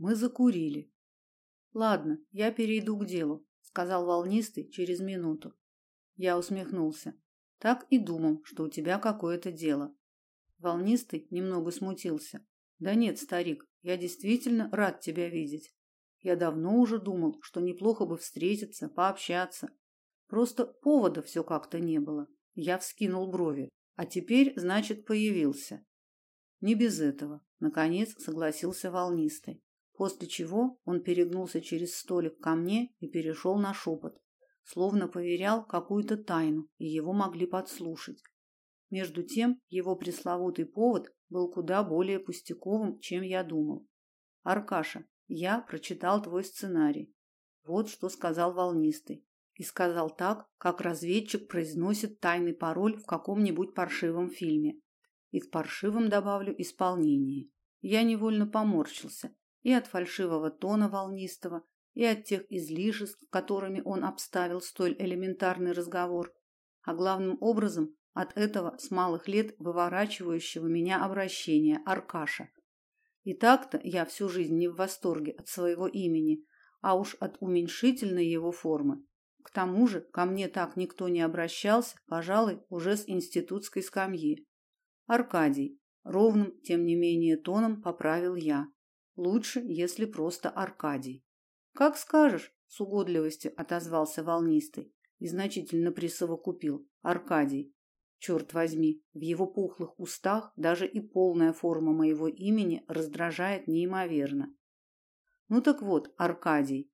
Мы закурили. Ладно, я перейду к делу, сказал волнистый через минуту. Я усмехнулся. Так и думал, что у тебя какое-то дело. Волнистый немного смутился. Да нет, старик, я действительно рад тебя видеть. Я давно уже думал, что неплохо бы встретиться, пообщаться. Просто повода все как-то не было. Я вскинул брови. А теперь, значит, появился. Не без этого, наконец согласился волнистый. После чего он перегнулся через столик ко мне и перешел на шепот, словно поверял какую-то тайну, и его могли подслушать. Между тем, его пресловутый повод был куда более пустяковым, чем я думал. Аркаша, я прочитал твой сценарий. Вот что сказал волнистый. И сказал так, как разведчик произносит тайный пароль в каком-нибудь паршивом фильме. И в паршивом добавлю исполнение. Я невольно поморщился и от фальшивого тона волнистого, и от тех излишеств, которыми он обставил столь элементарный разговор, а главным образом от этого с малых лет выворачивающего меня обращения Аркаша. И так-то я всю жизнь не в восторге от своего имени, а уж от уменьшительной его формы. К тому же ко мне так никто не обращался, пожалуй, уже с институтской скамьи. Аркадий. Ровным, тем не менее, тоном поправил я. Лучше, если просто Аркадий. Как скажешь, с угодливостью отозвался волнистый и значительно присовокупил. Аркадий. Черт возьми, в его пухлых устах даже и полная форма моего имени раздражает неимоверно. Ну так вот, Аркадий.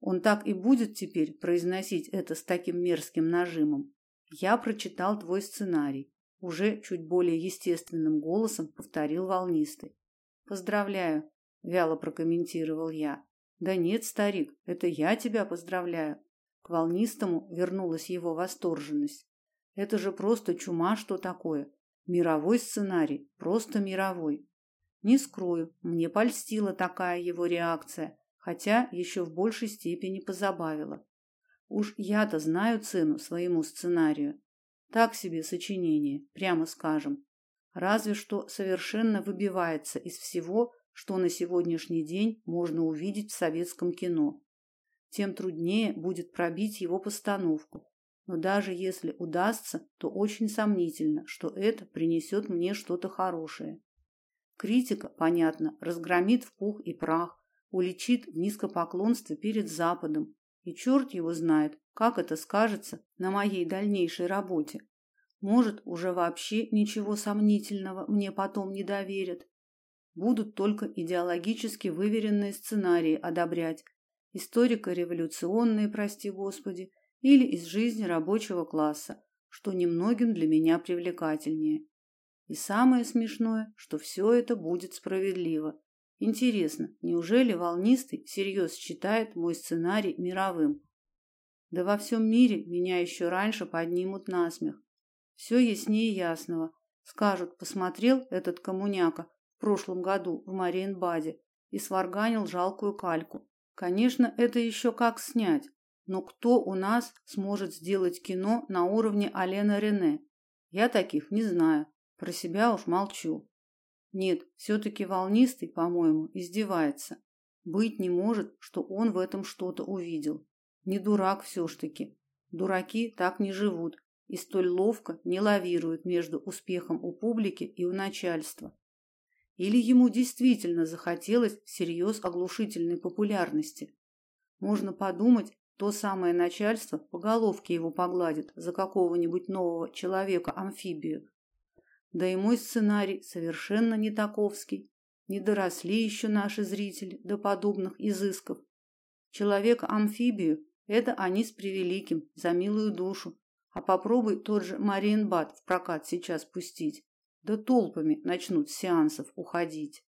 Он так и будет теперь произносить это с таким мерзким нажимом. Я прочитал твой сценарий, уже чуть более естественным голосом повторил волнистый. Поздравляю, вяло прокомментировал я. Да нет, старик, это я тебя поздравляю. К волнистому вернулась его восторженность. Это же просто чума, что такое. Мировой сценарий, просто мировой. Не скрою, мне польстила такая его реакция, хотя еще в большей степени позабавила. Уж я-то знаю цену своему сценарию. Так себе сочинение, прямо скажем. Разве что совершенно выбивается из всего, что на сегодняшний день можно увидеть в советском кино. Тем труднее будет пробить его постановку, но даже если удастся, то очень сомнительно, что это принесет мне что-то хорошее. Критика, понятно, разгромит в пух и прах, уличит в низкопоклонстве перед Западом, и черт его знает, как это скажется на моей дальнейшей работе. Может, уже вообще ничего сомнительного мне потом не доверят. Будут только идеологически выверенные сценарии одобрять, историко-революционные, прости господи, или из жизни рабочего класса, что немногим для меня привлекательнее. И самое смешное, что все это будет справедливо. Интересно, неужели волнистый всерьез считает мой сценарий мировым? Да во всем мире меня еще раньше поднимут на смех. Все яснее ясного. Скажут, посмотрел этот коммуняка в прошлом году в Мариенбаде и сварганил жалкую кальку. Конечно, это еще как снять. Но кто у нас сможет сделать кино на уровне Алена Рене? Я таких не знаю. Про себя уж молчу. Нет, все-таки волнистый, по-моему, издевается. Быть не может, что он в этом что-то увидел. Не дурак все ж таки. Дураки так не живут и столь ловко не лавируют между успехом у публики и у начальства. Или ему действительно захотелось всерьез оглушительной популярности. Можно подумать, то самое начальство по головке его погладит за какого-нибудь нового человека-амфибию. Да и мой сценарий совершенно не таковский. Не доросли еще наши зрители до подобных изысков. Человека-амфибию – это они с превеликим, за милую душу. А попробуй тот же Мариенбад в прокат сейчас пустить. Да толпами начнут с сеансов уходить.